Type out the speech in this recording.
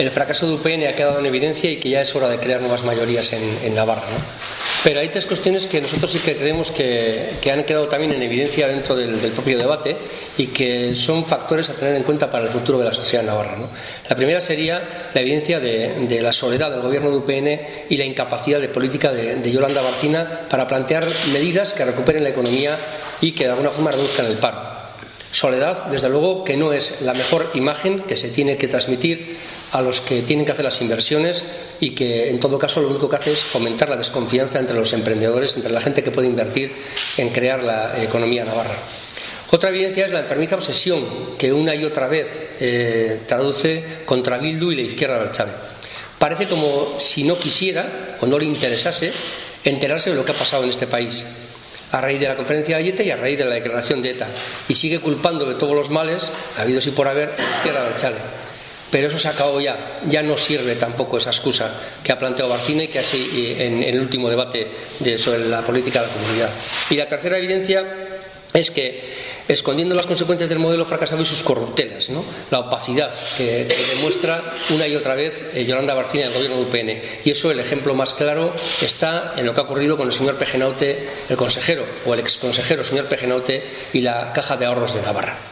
el fracaso de UPN ha quedado en evidencia y que ya es hora de crear nuevas mayorías en, Navarra. Pero hay tres cuestiones que nosotros sí que creemos que, han quedado también en evidencia dentro del, propio debate y que son factores a tener en cuenta para el futuro de la sociedad navarra. La primera sería la evidencia de, la soledad del gobierno de UPN y la incapacidad de política de, Yolanda Barcina para plantear medidas que recuperen la economía y que de alguna forma reduzcan el paro. Soledad, desde luego, que no es la mejor imagen que se tiene que transmitir a los que tienen que hacer las inversiones y que, en todo caso, lo único que hace es fomentar la desconfianza entre los emprendedores, entre la gente que puede invertir en crear la economía navarra. Otra evidencia es la enfermiza obsesión que una y otra vez eh, traduce contra Bildu y la izquierda del Chávez. Parece como si no quisiera o no le interesase enterarse de lo que ha pasado en este país a raíz de la conferencia de Ayete y a raíz de la declaración de ETA. Y sigue culpando de todos los males, habidos y por haber, izquierda del Chale. Pero eso se acabado ya. Ya no sirve tampoco esa excusa que ha planteado Barcina y que así en, el último debate sobre la política de la comunidad. Y la tercera evidencia es que escondiendo las consecuencias del modelo fracasado y sus corruptelas, ¿no? la opacidad que, demuestra una y otra vez eh, Yolanda Barcina del gobierno de UPN. Y eso, el ejemplo más claro, está en lo que ha ocurrido con el señor Pejenaute, el consejero, o el exconsejero, señor Pejenaute, y la Caja de Ahorros de Navarra.